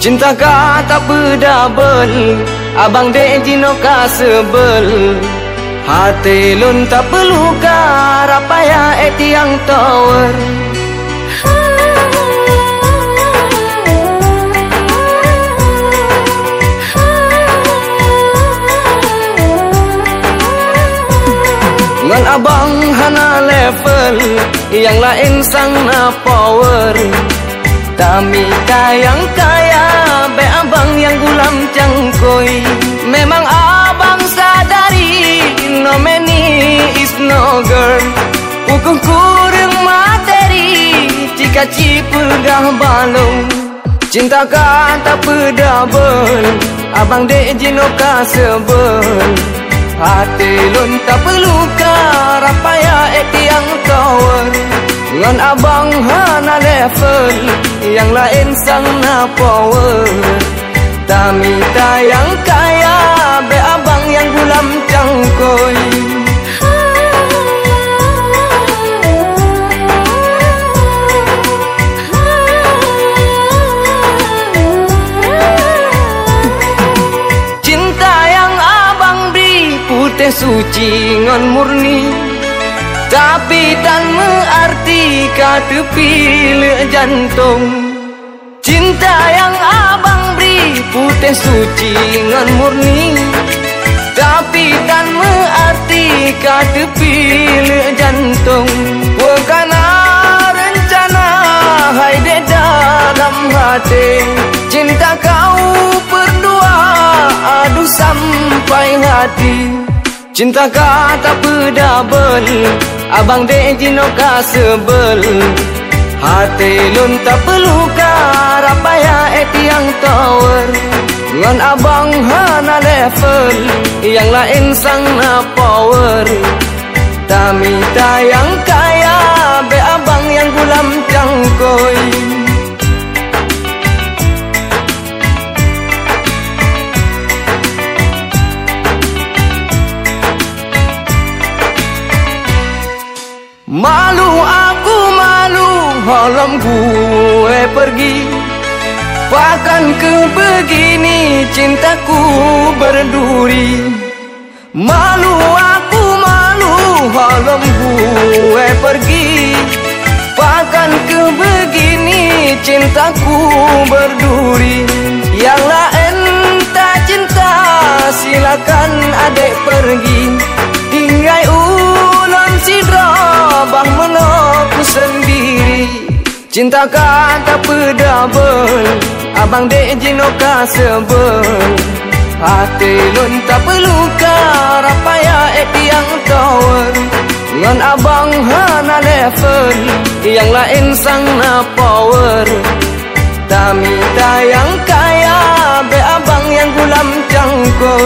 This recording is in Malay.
Cinta ka tak berdabel Abang dek jino ka sebel? Hati lun tak perlu ka Rapaya eti yang tower. Ngan abang hana level Yang lain sang na power Kami kayang kaya Be abang yang gulam cangkoi Memang abang sadari No many is no girl. Hukum kurang materi Jika cipegah balong Cinta kata pedabel Abang dek jinoka sebel. Hati lun tak perlu karapaya eti yang tower Ngan abang hana level Yang lain sang na power tamita tayang kaya Be abang yang gulam cangkoi Cinta yang abang beri Putih suci ngan murni tapi tan mengerti kata pilih jantung. Cinta yang abang beri putih suci ngan murni. Tapi tan mengerti kata pilih jantung. Bukan rencana hai de dalam hati. Cinta kau berdua adu sampai hati Cinta kata pedabel Abang dek jino ka sebel? Hati lun tak perlu ka Rapaya eti yang tower Ngan abang hana level Yang lain sang na power. Tami tayang kaya malu Halam gue pergi Bahkan ke begini Cintaku berduri. Malu aku malu Halam gue pergi Bahkan ke begini Cintaku berduri. Yang lain tak cinta Silakan adek pergi Cinta kata pedabel Abang dek jinoka sebel. Hati lun tak perlu karapaya eti yang tower. Ngan abang hana level Yang lain sang na power. Tami tayang kaya Be abang yang gulam cangkoi